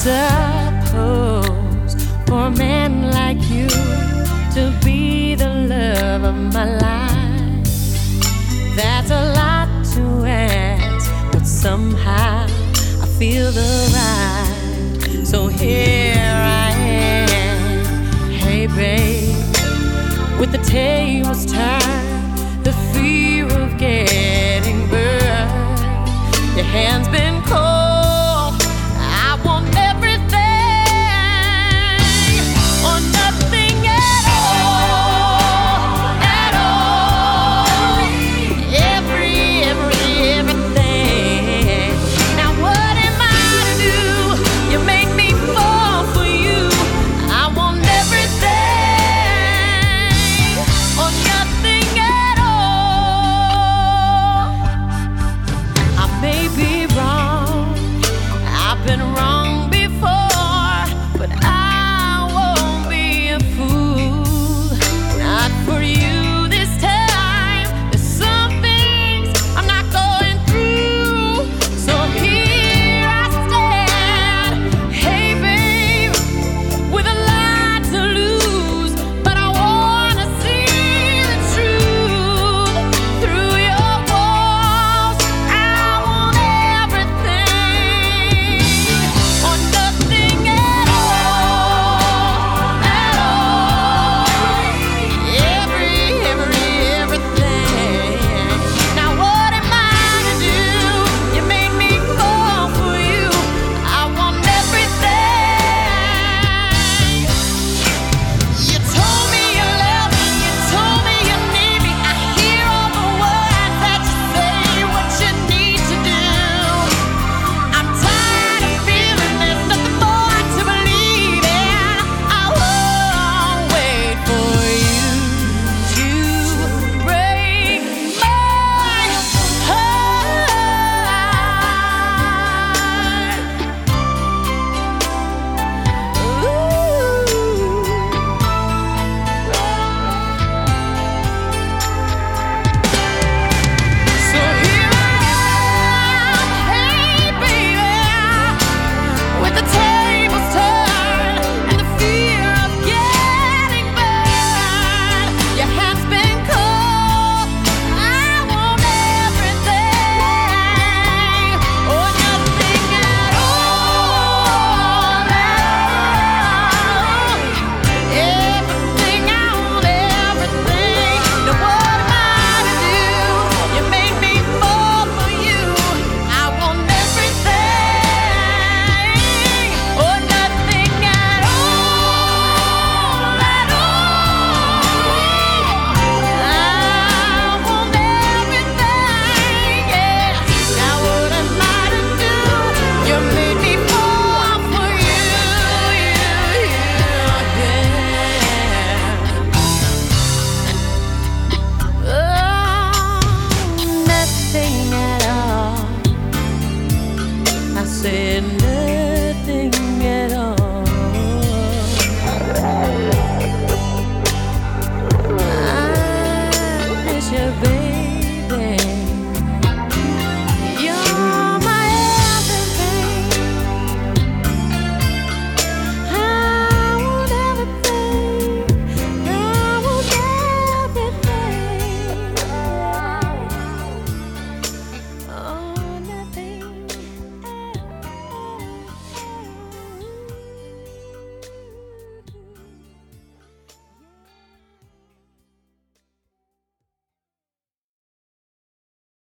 suppose for a man like you to be the love of my life, that's a lot to ask, but somehow I feel the right. So here I am, hey babe, with the tables turned, sẽ đến.